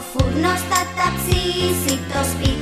furnos, tataxis y tospitos.